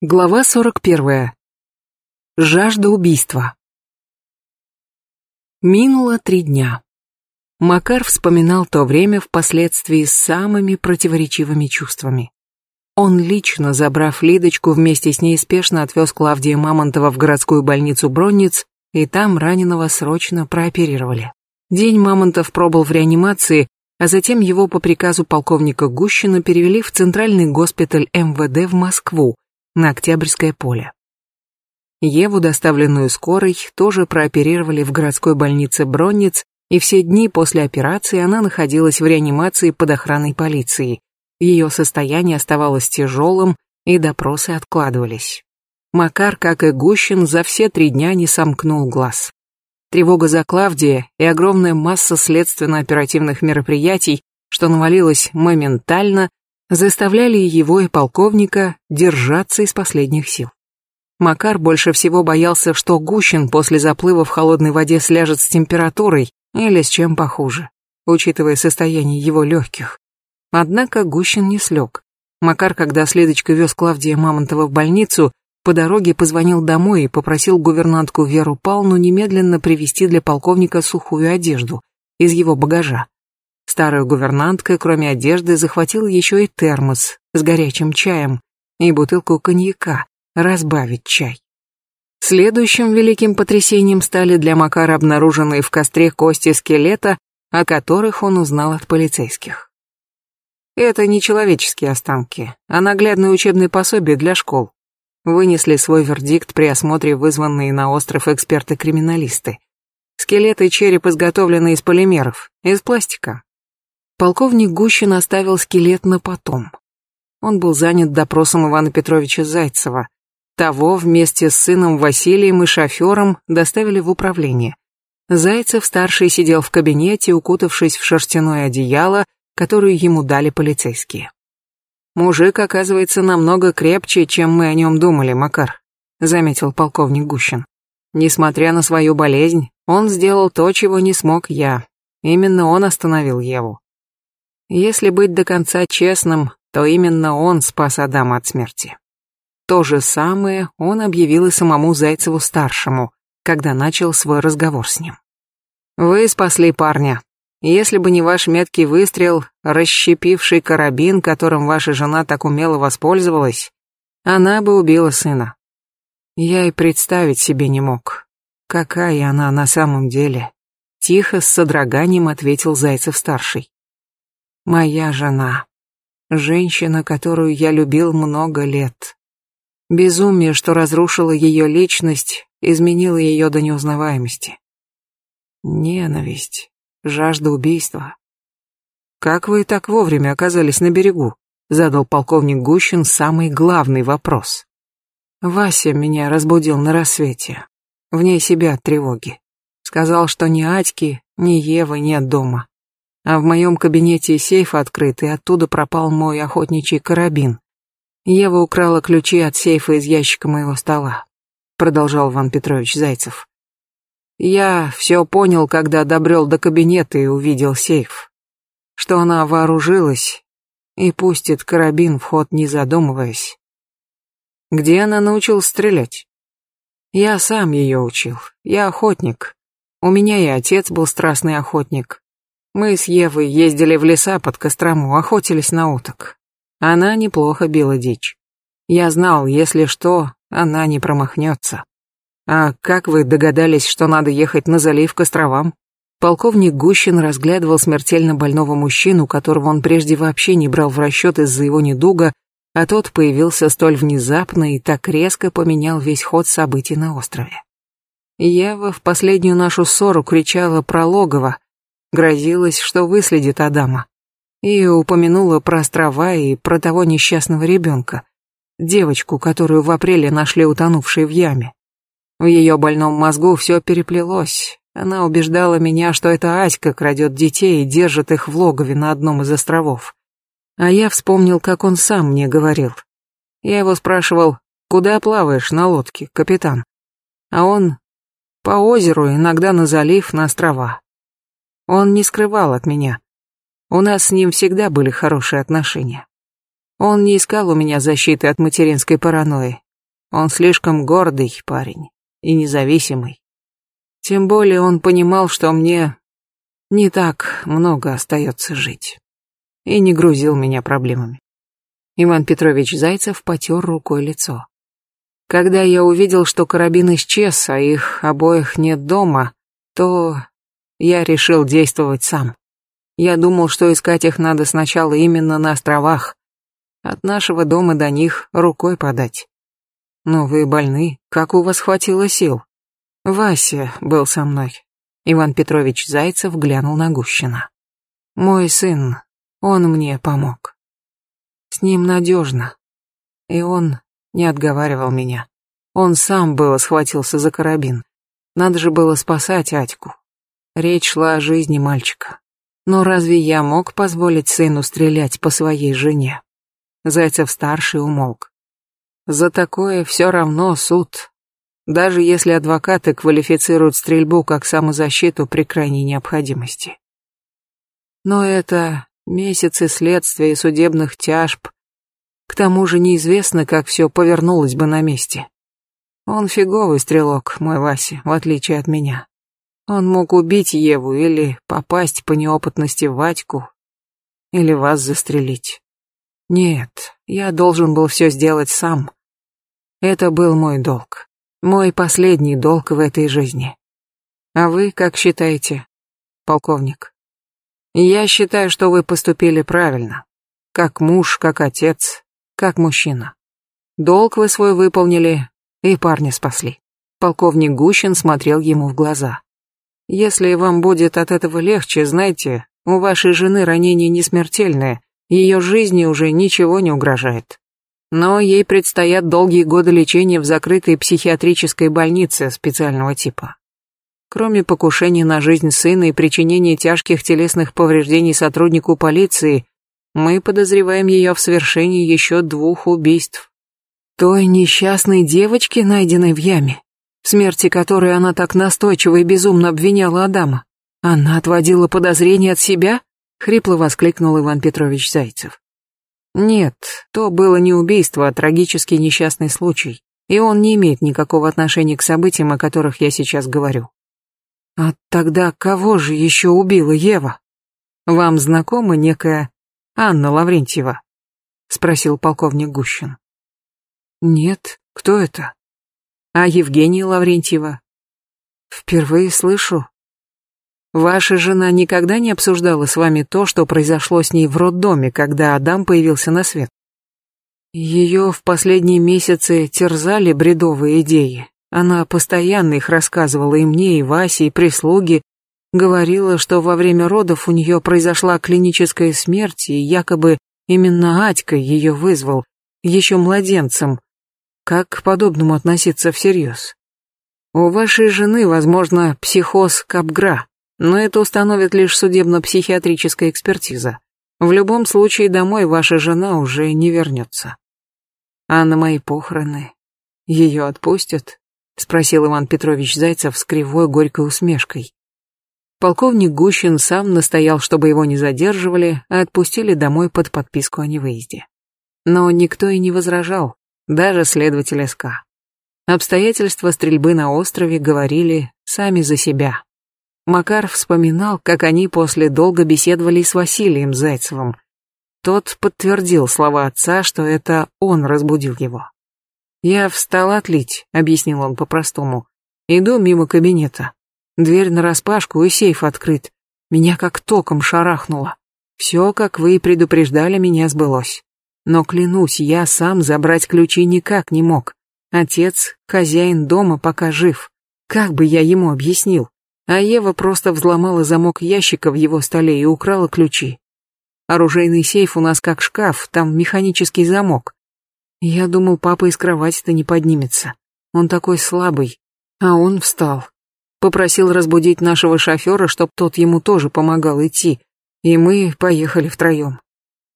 Глава 41. Жажда убийства. Минуло три дня. Макар вспоминал то время впоследствии с самыми противоречивыми чувствами. Он лично, забрав Лидочку, вместе с ней спешно отвез Клавдия Мамонтова в городскую больницу Бронниц, и там раненого срочно прооперировали. День Мамонтов пробыл в реанимации, а затем его по приказу полковника Гущина перевели в Центральный госпиталь МВД в Москву, на Октябрьское поле. Еву, доставленную скорой, тоже прооперировали в городской больнице Бронниц, и все дни после операции она находилась в реанимации под охраной полиции. Ее состояние оставалось тяжелым, и допросы откладывались. Макар, как и Гущин, за все три дня не сомкнул глаз. Тревога за Клавдия и огромная масса следственно-оперативных мероприятий, что навалилось моментально, заставляли его и полковника держаться из последних сил. Макар больше всего боялся, что Гущин после заплыва в холодной воде сляжет с температурой или с чем похуже, учитывая состояние его легких. Однако Гущин не слег. Макар, когда следочка вез Клавдия Мамонтова в больницу, по дороге позвонил домой и попросил гувернантку Веру Палну немедленно привезти для полковника сухую одежду из его багажа. Старая гувернантка, кроме одежды, захватила еще и термос с горячим чаем и бутылку коньяка, разбавить чай. Следующим великим потрясением стали для Макара обнаруженные в костре кости скелета, о которых он узнал от полицейских. Это не человеческие останки, а наглядное учебное пособие для школ. Вынесли свой вердикт при осмотре вызванные на остров эксперты-криминалисты. Скелет и череп изготовлены из полимеров, из пластика, Полковник Гущин оставил скелет на потом. Он был занят допросом Ивана Петровича Зайцева. Того вместе с сыном Василием и шофером доставили в управление. Зайцев-старший сидел в кабинете, укутавшись в шерстяное одеяло, которое ему дали полицейские. «Мужик, оказывается, намного крепче, чем мы о нем думали, Макар», заметил полковник Гущин. «Несмотря на свою болезнь, он сделал то, чего не смог я. Именно он остановил Еву. Если быть до конца честным, то именно он спас Адама от смерти. То же самое он объявил и самому Зайцеву-старшему, когда начал свой разговор с ним. «Вы спасли парня. Если бы не ваш меткий выстрел, расщепивший карабин, которым ваша жена так умело воспользовалась, она бы убила сына. Я и представить себе не мог, какая она на самом деле», — тихо, с содроганием ответил Зайцев-старший. Моя жена. Женщина, которую я любил много лет. Безумие, что разрушило ее личность, изменило ее до неузнаваемости. Ненависть, жажда убийства. «Как вы так вовремя оказались на берегу?» задал полковник Гущин самый главный вопрос. Вася меня разбудил на рассвете. Вне себя от тревоги. Сказал, что ни Атьки, ни Евы нет дома а в моем кабинете сейф открыт, и оттуда пропал мой охотничий карабин. Ева украла ключи от сейфа из ящика моего стола, продолжал Иван Петрович Зайцев. Я все понял, когда добрел до кабинета и увидел сейф. Что она вооружилась и пустит карабин в ход, не задумываясь. Где она научилась стрелять? Я сам ее учил. Я охотник. У меня и отец был страстный охотник. Мы с Евой ездили в леса под Кострому, охотились на уток. Она неплохо била дичь. Я знал, если что, она не промахнется. А как вы догадались, что надо ехать на залив к островам? Полковник Гущин разглядывал смертельно больного мужчину, которого он прежде вообще не брал в расчет из-за его недуга, а тот появился столь внезапно и так резко поменял весь ход событий на острове. Ева в последнюю нашу ссору кричала про логово, Грозилась, что выследит Адама. И упомянула про острова и про того несчастного ребенка, девочку, которую в апреле нашли утонувшей в яме. В ее больном мозгу все переплелось. Она убеждала меня, что это Аська крадет детей и держит их в логове на одном из островов. А я вспомнил, как он сам мне говорил. Я его спрашивал, куда плаваешь на лодке, капитан? А он по озеру, иногда на залив, на острова. Он не скрывал от меня. У нас с ним всегда были хорошие отношения. Он не искал у меня защиты от материнской паранойи, Он слишком гордый парень и независимый. Тем более он понимал, что мне не так много остается жить. И не грузил меня проблемами. Иван Петрович Зайцев потер рукой лицо. Когда я увидел, что карабин исчез, а их обоих нет дома, то я решил действовать сам. Я думал, что искать их надо сначала именно на островах. От нашего дома до них рукой подать. Но вы больны, как у вас хватило сил? Вася был со мной. Иван Петрович Зайцев глянул на Гущина. Мой сын, он мне помог. С ним надежно. И он не отговаривал меня. Он сам было схватился за карабин. Надо же было спасать Атьку. Речь шла о жизни мальчика. Но разве я мог позволить сыну стрелять по своей жене? Зайцев-старший умолк. За такое все равно суд. Даже если адвокаты квалифицируют стрельбу как самозащиту при крайней необходимости. Но это месяцы следствия и судебных тяжб. К тому же неизвестно, как все повернулось бы на месте. Он фиговый стрелок, мой Вася, в отличие от меня. Он мог убить Еву или попасть по неопытности в Ватьку, или вас застрелить. Нет, я должен был все сделать сам. Это был мой долг. Мой последний долг в этой жизни. А вы как считаете, полковник? Я считаю, что вы поступили правильно. Как муж, как отец, как мужчина. Долг вы свой выполнили и парня спасли. Полковник Гущин смотрел ему в глаза. Если вам будет от этого легче, знайте, у вашей жены ранение не смертельное, ее жизни уже ничего не угрожает. Но ей предстоят долгие годы лечения в закрытой психиатрической больнице специального типа. Кроме покушения на жизнь сына и причинения тяжких телесных повреждений сотруднику полиции, мы подозреваем ее в совершении еще двух убийств. Той несчастной девочки, найденной в яме, смерти которой она так настойчиво и безумно обвиняла Адама. Она отводила подозрения от себя? Хрипло воскликнул Иван Петрович Зайцев. Нет, то было не убийство, а трагический несчастный случай, и он не имеет никакого отношения к событиям, о которых я сейчас говорю. А тогда кого же еще убила Ева? Вам знакома некая Анна Лаврентьева? Спросил полковник Гущин. Нет, кто это? А Евгения Лаврентьева? Впервые слышу. Ваша жена никогда не обсуждала с вами то, что произошло с ней в роддоме, когда Адам появился на свет? Ее в последние месяцы терзали бредовые идеи. Она постоянно их рассказывала и мне, и Васе, и прислуге, говорила, что во время родов у нее произошла клиническая смерть, и якобы именно Атька ее вызвал, еще младенцем. Как к подобному относиться всерьез? У вашей жены, возможно, психоз Капгра, но это установит лишь судебно-психиатрическая экспертиза. В любом случае домой ваша жена уже не вернется. А на мои похороны ее отпустят? спросил Иван Петрович Зайцев с кривой горькой усмешкой. Полковник Гущин сам настоял, чтобы его не задерживали, а отпустили домой под подписку о невыезде. Но никто и не возражал, даже следователь СК. Обстоятельства стрельбы на острове говорили сами за себя. Макар вспоминал, как они после долго беседовали с Василием Зайцевым. Тот подтвердил слова отца, что это он разбудил его. «Я встал отлить», — объяснил он по-простому. «Иду мимо кабинета. Дверь нараспашку и сейф открыт. Меня как током шарахнуло. Все, как вы и предупреждали, меня сбылось. Но клянусь, я сам забрать ключи никак не мог. Отец, хозяин дома, пока жив. Как бы я ему объяснил? А Ева просто взломала замок ящика в его столе и украла ключи. Оружейный сейф у нас как шкаф, там механический замок. Я думал, папа из кровати-то не поднимется. Он такой слабый. А он встал. Попросил разбудить нашего шофера, чтоб тот ему тоже помогал идти. И мы поехали втроем.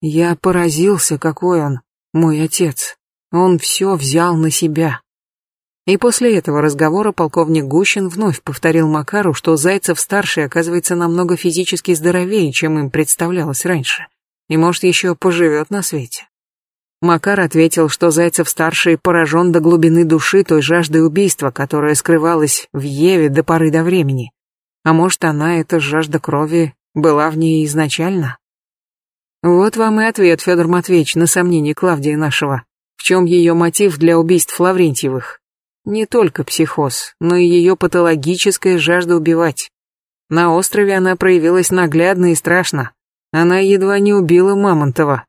Я поразился, какой он, мой отец. Он все взял на себя. И после этого разговора полковник Гущин вновь повторил Макару, что Зайцев-старший оказывается намного физически здоровее, чем им представлялось раньше, и, может, еще поживет на свете. Макар ответил, что Зайцев-старший поражен до глубины души той жаждой убийства, которая скрывалась в Еве до поры до времени. А может, она, эта жажда крови, была в ней изначально? Вот вам и ответ, Федор Матвеевич, на сомнение Клавдии нашего. В чем ее мотив для убийств Лаврентьевых? Не только психоз, но и ее патологическая жажда убивать. На острове она проявилась наглядно и страшно. Она едва не убила Мамонтова.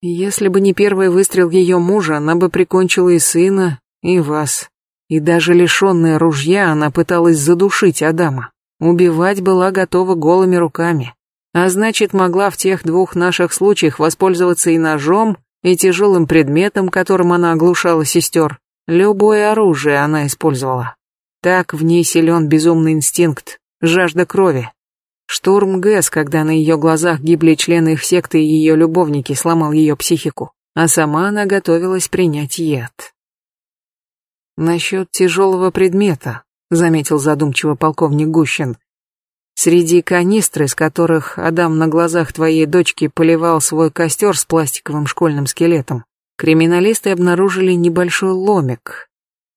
Если бы не первый выстрел ее мужа, она бы прикончила и сына, и вас. И даже лишенная ружья, она пыталась задушить Адама. Убивать была готова голыми руками. А значит, могла в тех двух наших случаях воспользоваться и ножом, и тяжелым предметом, которым она оглушала сестер. Любое оружие она использовала. Так в ней силен безумный инстинкт, жажда крови. Штурм ГЭС, когда на ее глазах гибли члены их секты и ее любовники, сломал ее психику, а сама она готовилась принять яд. Насчет тяжелого предмета, заметил задумчиво полковник Гущин. Среди канистр, из которых Адам на глазах твоей дочки поливал свой костер с пластиковым школьным скелетом, криминалисты обнаружили небольшой ломик.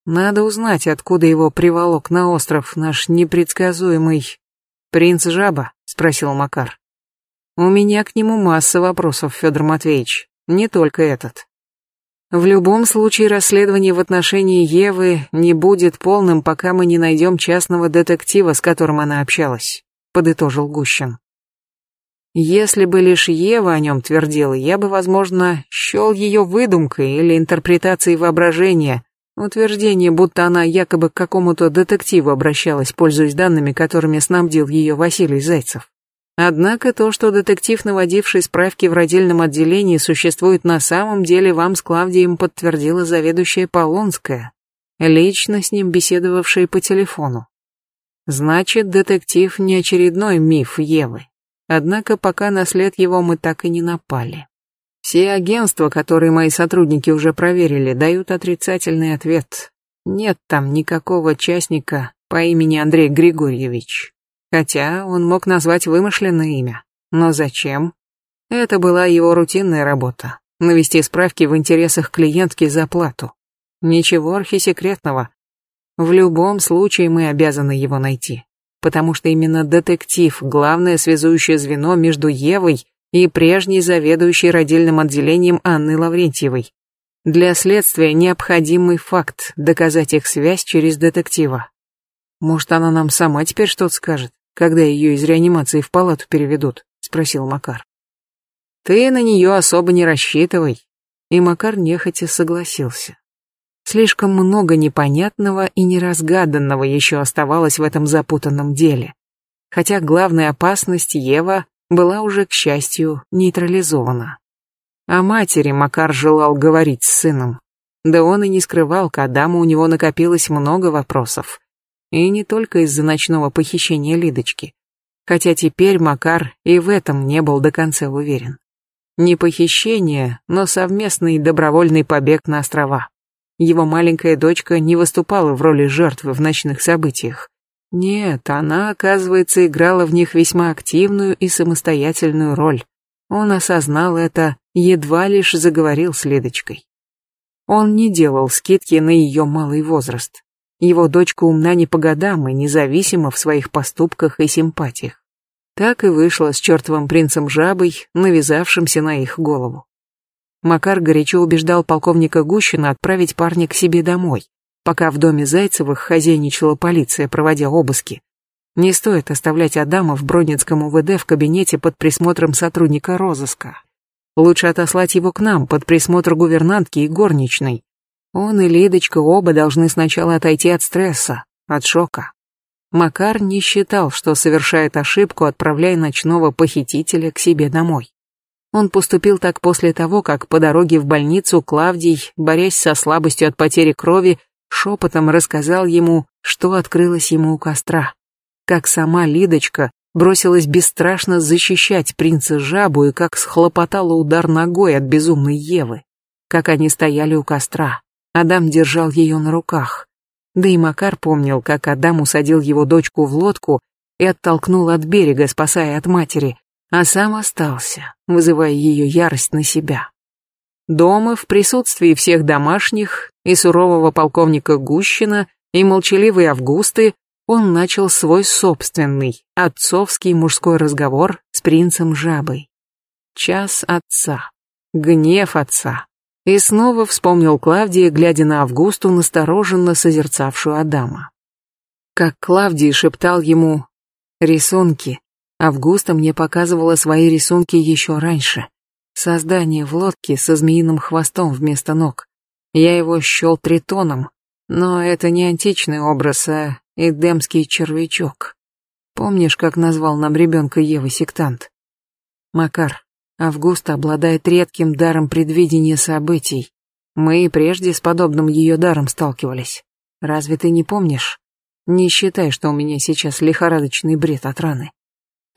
Надо узнать, откуда его приволок на остров наш непредсказуемый принц Жаба, спросил Макар. У меня к нему масса вопросов, Федор Матвеевич, не только этот. В любом случае расследование в отношении Евы не будет полным, пока мы не найдем частного детектива, с которым она общалась, подытожил Гущин. Если бы лишь Ева о нем твердила, я бы, возможно, счел ее выдумкой или интерпретацией воображения, утверждение, будто она якобы к какому-то детективу обращалась, пользуясь данными, которыми снабдил ее Василий Зайцев. Однако то, что детектив, наводивший справки в родильном отделении, существует на самом деле, вам с Клавдием подтвердила заведующая Полонская, лично с ним беседовавшая по телефону. Значит, детектив не очередной миф Евы. Однако пока на след его мы так и не напали. Все агентства, которые мои сотрудники уже проверили, дают отрицательный ответ. Нет там никакого частника по имени Андрей Григорьевич. Хотя он мог назвать вымышленное имя. Но зачем? Это была его рутинная работа. Навести справки в интересах клиентки за плату. Ничего архисекретного. В любом случае мы обязаны его найти. Потому что именно детектив – главное связующее звено между Евой и прежней заведующей родильным отделением Анной Лаврентьевой. Для следствия необходимый факт – доказать их связь через детектива. Может, она нам сама теперь что-то скажет? когда ее из реанимации в палату переведут?» — спросил Макар. «Ты на нее особо не рассчитывай». И Макар нехотя согласился. Слишком много непонятного и неразгаданного еще оставалось в этом запутанном деле. Хотя главная опасность Ева была уже, к счастью, нейтрализована. О матери Макар желал говорить с сыном. Да он и не скрывал, к Адаму у него накопилось много вопросов. И не только из-за ночного похищения Лидочки. Хотя теперь Макар и в этом не был до конца уверен. Не похищение, но совместный добровольный побег на острова. Его маленькая дочка не выступала в роли жертвы в ночных событиях. Нет, она, оказывается, играла в них весьма активную и самостоятельную роль. Он осознал это, едва лишь заговорил с Лидочкой. Он не делал скидки на ее малый возраст. Его дочка умна не по годам и независима в своих поступках и симпатиях. Так и вышло с чертовым принцем Жабой, навязавшимся на их голову. Макар горячо убеждал полковника Гущина отправить парня к себе домой, пока в доме Зайцевых хозяйничала полиция, проводя обыски. Не стоит оставлять Адама в Бронницком УВД в кабинете под присмотром сотрудника розыска. Лучше отослать его к нам под присмотр гувернантки и горничной, он и Лидочка оба должны сначала отойти от стресса, от шока. Макар не считал, что совершает ошибку, отправляя ночного похитителя к себе домой. Он поступил так после того, как по дороге в больницу Клавдий, борясь со слабостью от потери крови, шепотом рассказал ему, что открылось ему у костра. Как сама Лидочка бросилась бесстрашно защищать принца Жабу и как схлопотала удар ногой от безумной Евы. Как они стояли у костра, Адам держал ее на руках. Да и Макар помнил, как Адам усадил его дочку в лодку и оттолкнул от берега, спасая от матери, а сам остался, вызывая ее ярость на себя. Дома, в присутствии всех домашних, и сурового полковника Гущина, и молчаливой Августы, он начал свой собственный, отцовский мужской разговор с принцем Жабой. Час отца. Гнев отца. И снова вспомнил Клавдия, глядя на Августу, настороженно созерцавшую Адама. Как Клавдий шептал ему «рисунки», Августа мне показывала свои рисунки еще раньше. Создание в лодке со змеиным хвостом вместо ног. Я его счел тритоном, но это не античный образ, а эдемский червячок. Помнишь, как назвал нам ребенка Ева сектант? Макар, Августа обладает редким даром предвидения событий. Мы и прежде с подобным ее даром сталкивались. Разве ты не помнишь? Не считай, что у меня сейчас лихорадочный бред от раны.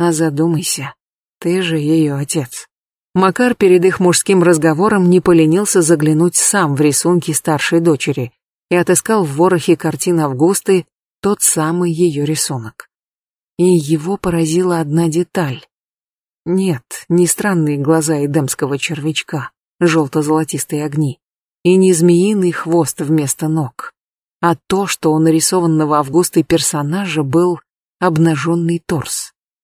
А задумайся, ты же ее отец. Макар перед их мужским разговором не поленился заглянуть сам в рисунки старшей дочери и отыскал в ворохе картин Августы тот самый ее рисунок. И его поразила одна деталь. Нет, не странные глаза эдемского червячка, желто-золотистые огни, и не змеиный хвост вместо ног, а то, что у нарисованного Августой персонажа был обнаженный торс.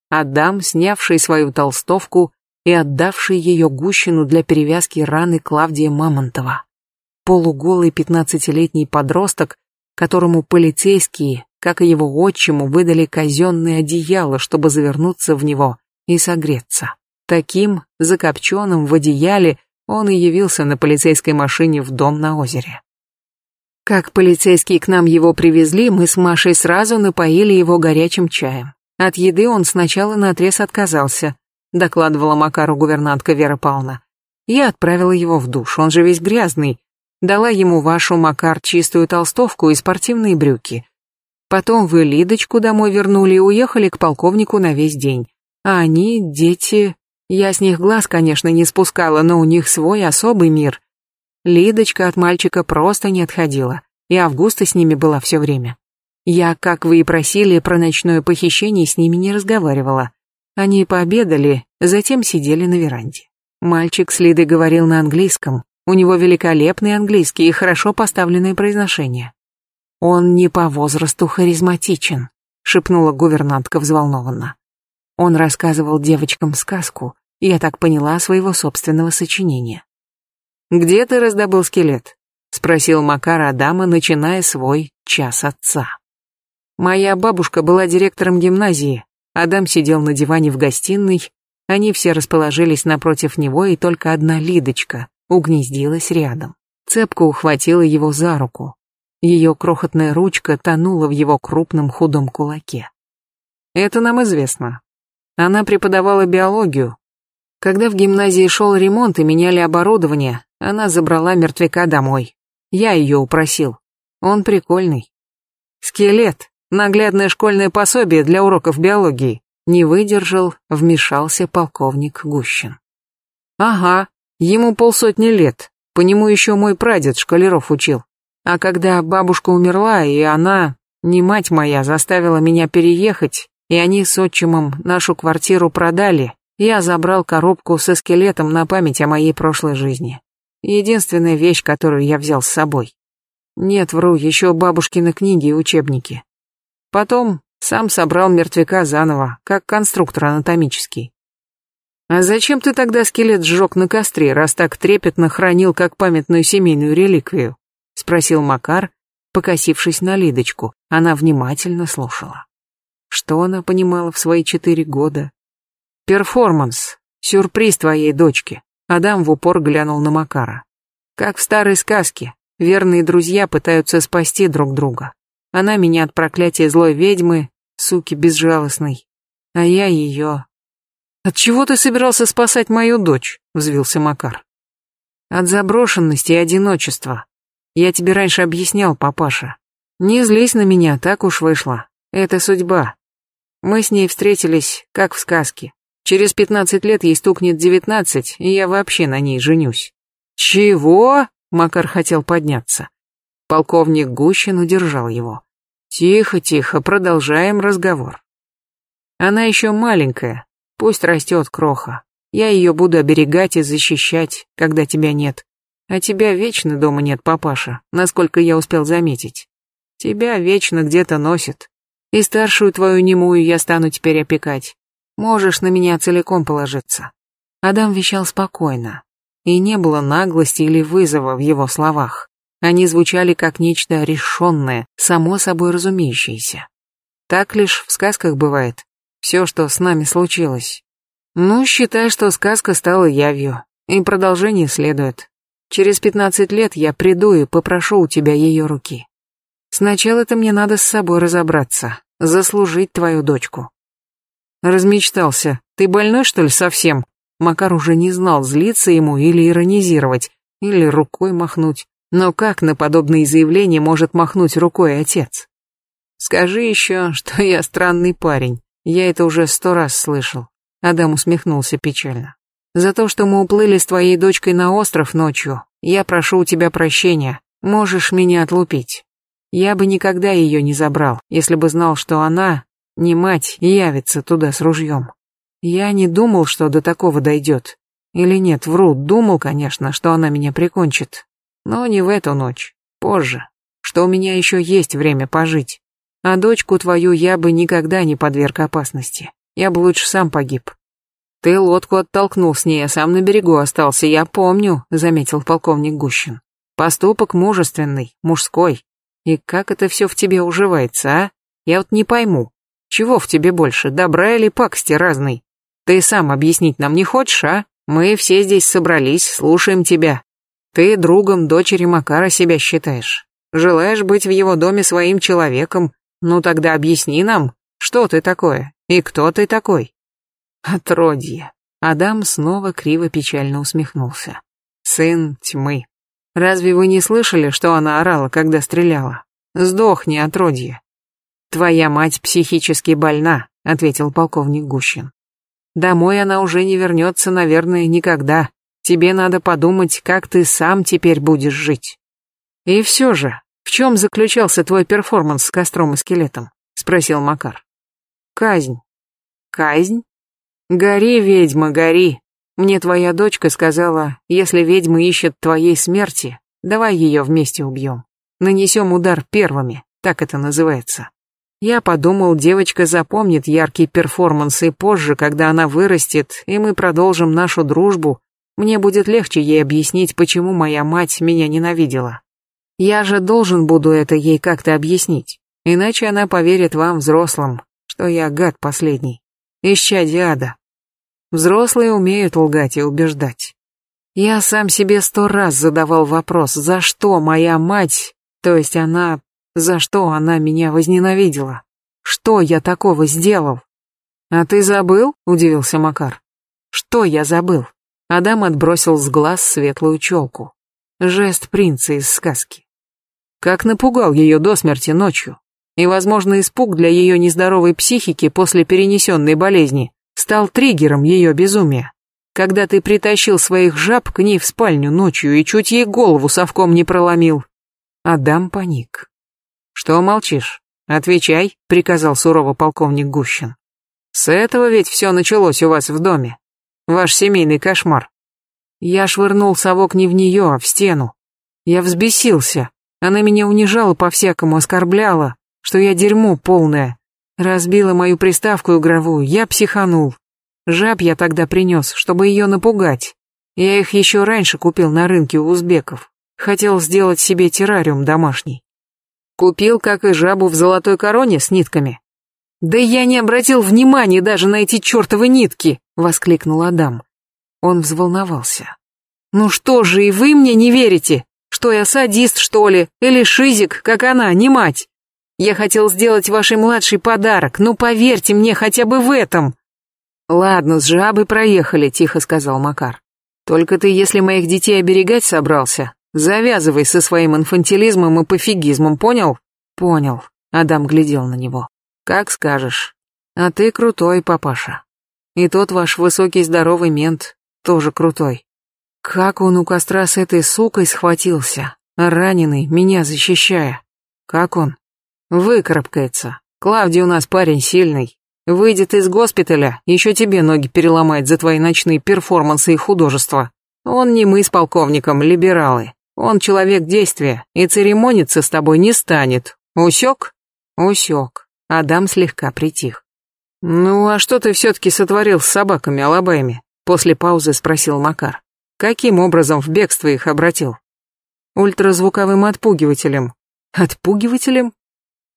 Адам, снявший свою толстовку и отдавший ее Гущину для перевязки раны Клавдия Мамонтова. Полуголый пятнадцатилетний подросток, которому полицейские, как и его отчиму, выдали казенное одеяло, чтобы завернуться в него и согреться. Таким, закопченным в одеяле, он и явился на полицейской машине в дом на озере. Как полицейские к нам его привезли, мы с Машей сразу напоили его горячим чаем. От еды он сначала наотрез отказался, докладывала Макару гувернантка Вера Павловна. Я отправила его в душ, он же весь грязный. Дала ему вашу, Макар, чистую толстовку и спортивные брюки. Потом вы Лидочку домой вернули и уехали к полковнику на весь день. А они, дети... Я с них глаз, конечно, не спускала, но у них свой особый мир. Лидочка от мальчика просто не отходила, и Августа с ними была все время. Я, как вы и просили, про ночное похищение с ними не разговаривала. Они пообедали, затем сидели на веранде. Мальчик с Лидой говорил на английском. У него великолепный английский и хорошо поставленное произношение. Он не по возрасту харизматичен, шепнула гувернантка взволнованно. Он рассказывал девочкам сказку, я так поняла, своего собственного сочинения. «Где ты раздобыл скелет?» — спросил Макар Адама, начиная свой час отца. Моя бабушка была директором гимназии. Адам сидел на диване в гостиной. Они все расположились напротив него, и только одна Лидочка угнездилась рядом. Цепка ухватила его за руку. Ее крохотная ручка тонула в его крупном худом кулаке. Это нам известно. Она преподавала биологию. Когда в гимназии шел ремонт и меняли оборудование, она забрала мертвяка домой. Я ее упросил. Он прикольный. Скелет, Наглядное школьное пособие для уроков биологии. Не выдержал, вмешался полковник Гущин. Ага, ему полсотни лет. По нему еще мой прадед школяров учил. А когда бабушка умерла, и она, не мать моя, заставила меня переехать, и они с отчимом нашу квартиру продали, я забрал коробку со скелетом на память о моей прошлой жизни. Единственная вещь, которую я взял с собой. Нет, вру, еще бабушкины книги и учебники. Потом сам собрал мертвяка заново, как конструктор анатомический. «А зачем ты тогда скелет сжег на костре, раз так трепетно хранил как памятную семейную реликвию?» — спросил Макар, покосившись на Лидочку. Она внимательно слушала. Что она понимала в свои четыре года? «Перформанс, сюрприз твоей дочки», — Адам в упор глянул на Макара. «Как в старой сказке, верные друзья пытаются спасти друг друга. Она меня от проклятия злой ведьмы, суки безжалостной, а я ее. От чего ты собирался спасать мою дочь? взвился Макар. От заброшенности и одиночества. Я тебе раньше объяснял, папаша. Не злись на меня, так уж вышло. Это судьба. Мы с ней встретились, как в сказке. Через пятнадцать лет ей стукнет девятнадцать, и я вообще на ней женюсь. Чего? Макар хотел подняться. Полковник Гущин удержал его. Тихо, тихо, продолжаем разговор. Она еще маленькая, пусть растет кроха. Я ее буду оберегать и защищать, когда тебя нет. А тебя вечно дома нет, папаша, насколько я успел заметить. Тебя вечно где-то носит. И старшую твою немую я стану теперь опекать. Можешь на меня целиком положиться. Адам вещал спокойно, и не было наглости или вызова в его словах. Они звучали как нечто решенное, само собой разумеющееся. Так лишь в сказках бывает. Все, что с нами случилось. Ну, считай, что сказка стала явью, и продолжение следует. Через пятнадцать лет я приду и попрошу у тебя ее руки. Сначала-то мне надо с собой разобраться, заслужить твою дочку. Размечтался. Ты больной, что ли, совсем? Макар уже не знал, злиться ему или иронизировать, или рукой махнуть. Но как на подобные заявления может махнуть рукой отец? Скажи еще, что я странный парень. Я это уже сто раз слышал. Адам усмехнулся печально. За то, что мы уплыли с твоей дочкой на остров ночью, я прошу у тебя прощения. Можешь меня отлупить. Я бы никогда ее не забрал, если бы знал, что она, не мать, явится туда с ружьем. Я не думал, что до такого дойдет. Или нет, вру, думал, конечно, что она меня прикончит. Но не в эту ночь, позже, что у меня еще есть время пожить. А дочку твою я бы никогда не подверг опасности. Я бы лучше сам погиб. Ты лодку оттолкнул с ней, а сам на берегу остался, я помню, заметил полковник Гущин. Поступок мужественный, мужской. И как это все в тебе уживается, а? Я вот не пойму. Чего в тебе больше, добра или пакости разной? Ты сам объяснить нам не хочешь, а? Мы все здесь собрались, слушаем тебя. Ты другом дочери Макара себя считаешь. Желаешь быть в его доме своим человеком, ну тогда объясни нам, что ты такое и кто ты такой. Отродье. Адам снова криво печально усмехнулся. Сын тьмы. Разве вы не слышали, что она орала, когда стреляла? Сдохни, отродье. Твоя мать психически больна, ответил полковник Гущин. Домой она уже не вернется, наверное, никогда. Тебе надо подумать, как ты сам теперь будешь жить. И все же, в чем заключался твой перформанс с костром и скелетом? Спросил Макар. Казнь. Казнь? Гори, ведьма, гори. Мне твоя дочка сказала, если ведьма ищет твоей смерти, давай ее вместе убьем. Нанесем удар первыми, так это называется. Я подумал, девочка запомнит яркий перформанс и позже, когда она вырастет, и мы продолжим нашу дружбу, мне будет легче ей объяснить, почему моя мать меня ненавидела. Я же должен буду это ей как-то объяснить, иначе она поверит вам, взрослым, что я гад последний. Исчадие ада. Взрослые умеют лгать и убеждать. Я сам себе сто раз задавал вопрос, за что моя мать, то есть она, за что она меня возненавидела? Что я такого сделал? А ты забыл? Удивился Макар. Что я забыл? Адам отбросил с глаз светлую челку. Жест принца из сказки. Как напугал ее до смерти ночью. И, возможно, испуг для ее нездоровой психики после перенесенной болезни стал триггером ее безумия. Когда ты притащил своих жаб к ней в спальню ночью и чуть ей голову совком не проломил. Адам паник. «Что молчишь? Отвечай», — приказал сурово полковник Гущин. «С этого ведь все началось у вас в доме. Ваш семейный кошмар. Я швырнул совок не в нее, а в стену. Я взбесился. Она меня унижала по-всякому, оскорбляла, что я дерьмо полное. Разбила мою приставку игровую, я психанул. Жаб я тогда принес, чтобы ее напугать. Я их еще раньше купил на рынке у узбеков. Хотел сделать себе террариум домашний. Купил, как и жабу в золотой короне с нитками. «Да я не обратил внимания даже на эти чертовы нитки!» — воскликнул Адам. Он взволновался. «Ну что же, и вы мне не верите? Что я садист, что ли? Или шизик, как она, не мать? Я хотел сделать вашей младшей подарок, ну поверьте мне хотя бы в этом!» «Ладно, с жабы проехали», — тихо сказал Макар. «Только ты, если моих детей оберегать собрался, завязывай со своим инфантилизмом и пофигизмом, понял?» «Понял», — Адам глядел на него. «Как скажешь. А ты крутой, папаша. И тот ваш высокий здоровый мент тоже крутой. Как он у костра с этой сукой схватился, раненый, меня защищая. Как он? Выкарабкается. Клавдий у нас парень сильный. Выйдет из госпиталя, еще тебе ноги переломает за твои ночные перформансы и художества. Он не мы с полковником, либералы. Он человек действия и церемониться с тобой не станет. Усек? Усек. Адам слегка притих. «Ну, а что ты все-таки сотворил с собаками, алабаями?» После паузы спросил Макар. «Каким образом в бегство их обратил?» «Ультразвуковым отпугивателем». «Отпугивателем?»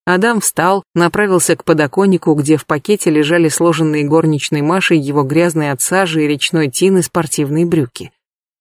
Адам встал, направился к подоконнику, где в пакете лежали сложенные горничной Машей его грязные от сажи и речной тины спортивные брюки.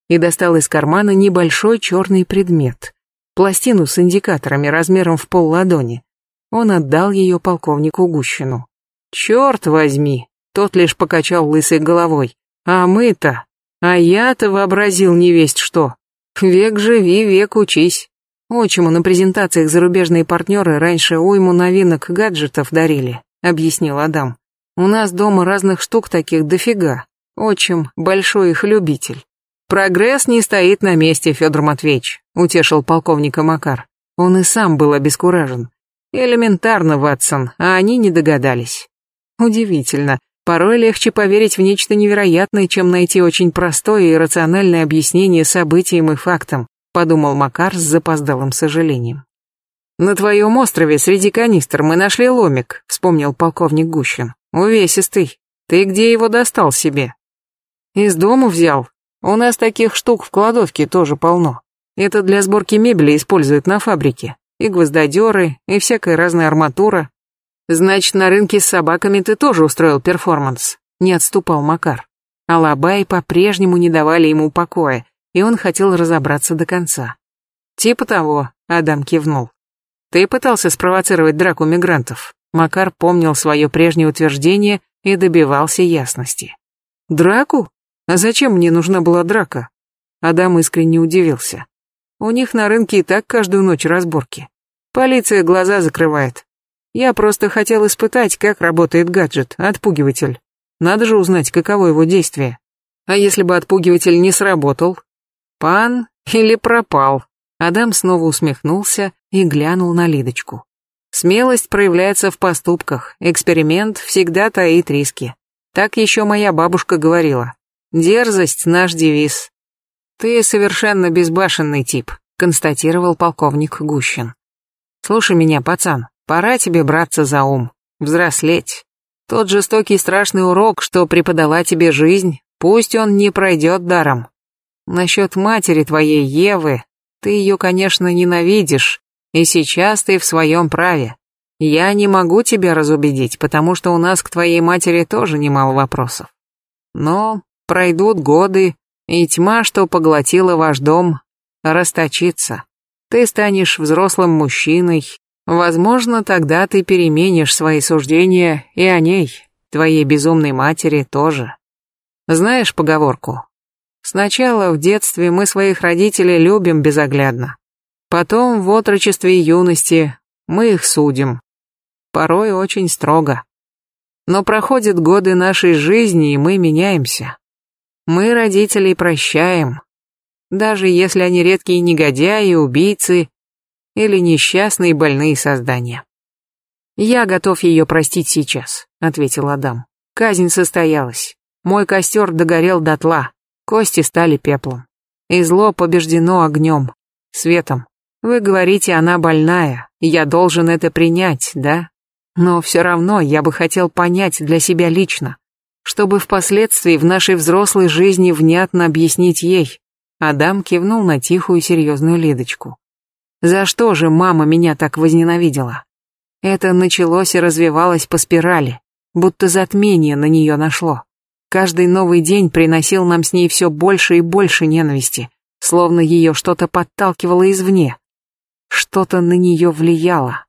И достал из кармана небольшой черный предмет. Пластину с индикаторами размером в пол ладони. Он отдал ее полковнику Гущину. «Черт возьми!» Тот лишь покачал лысой головой. «А мы-то? А я-то вообразил невесть что. Век живи, век учись. Отчиму на презентациях зарубежные партнеры раньше уйму новинок гаджетов дарили», объяснил Адам. «У нас дома разных штук таких дофига. Отчим большой их любитель». «Прогресс не стоит на месте, Федор Матвеевич», утешил полковника Макар. Он и сам был обескуражен. Элементарно, Ватсон, а они не догадались. Удивительно. Порой легче поверить в нечто невероятное, чем найти очень простое и рациональное объяснение событиям и фактам, подумал Макар с запоздалым сожалением. На твоем острове среди канистр мы нашли ломик, вспомнил полковник Гущин. Увесистый. Ты где его достал себе? Из дома взял. У нас таких штук в кладовке тоже полно. Это для сборки мебели используют на фабрике и гвоздодеры, и всякая разная арматура. Значит, на рынке с собаками ты тоже устроил перформанс, не отступал Макар. Алабай по-прежнему не давали ему покоя, и он хотел разобраться до конца. Типа того, Адам кивнул. Ты пытался спровоцировать драку мигрантов. Макар помнил свое прежнее утверждение и добивался ясности. Драку? А зачем мне нужна была драка? Адам искренне удивился. У них на рынке и так каждую ночь разборки. Полиция глаза закрывает. Я просто хотел испытать, как работает гаджет, отпугиватель. Надо же узнать, каково его действие. А если бы отпугиватель не сработал? Пан или пропал? Адам снова усмехнулся и глянул на Лидочку. Смелость проявляется в поступках, эксперимент всегда таит риски. Так еще моя бабушка говорила. Дерзость — наш девиз. «Ты совершенно безбашенный тип», — констатировал полковник Гущин. «Слушай меня, пацан, пора тебе браться за ум, взрослеть. Тот жестокий страшный урок, что преподала тебе жизнь, пусть он не пройдет даром. Насчет матери твоей Евы, ты ее, конечно, ненавидишь, и сейчас ты в своем праве. Я не могу тебя разубедить, потому что у нас к твоей матери тоже немало вопросов. Но пройдут годы, и тьма, что поглотила ваш дом, расточится. Ты станешь взрослым мужчиной, возможно, тогда ты переменишь свои суждения и о ней, твоей безумной матери тоже. Знаешь поговорку? Сначала в детстве мы своих родителей любим безоглядно. Потом в отрочестве и юности мы их судим. Порой очень строго. Но проходят годы нашей жизни, и мы меняемся. Мы родителей прощаем, даже если они редкие негодяи, убийцы или несчастные больные создания. «Я готов ее простить сейчас», — ответил Адам. «Казнь состоялась. Мой костер догорел дотла, кости стали пеплом. И зло побеждено огнем, светом. Вы говорите, она больная, я должен это принять, да? Но все равно я бы хотел понять для себя лично, чтобы впоследствии в нашей взрослой жизни внятно объяснить ей. Адам кивнул на тихую серьезную Лидочку. За что же мама меня так возненавидела? Это началось и развивалось по спирали, будто затмение на нее нашло. Каждый новый день приносил нам с ней все больше и больше ненависти, словно ее что-то подталкивало извне. Что-то на нее влияло.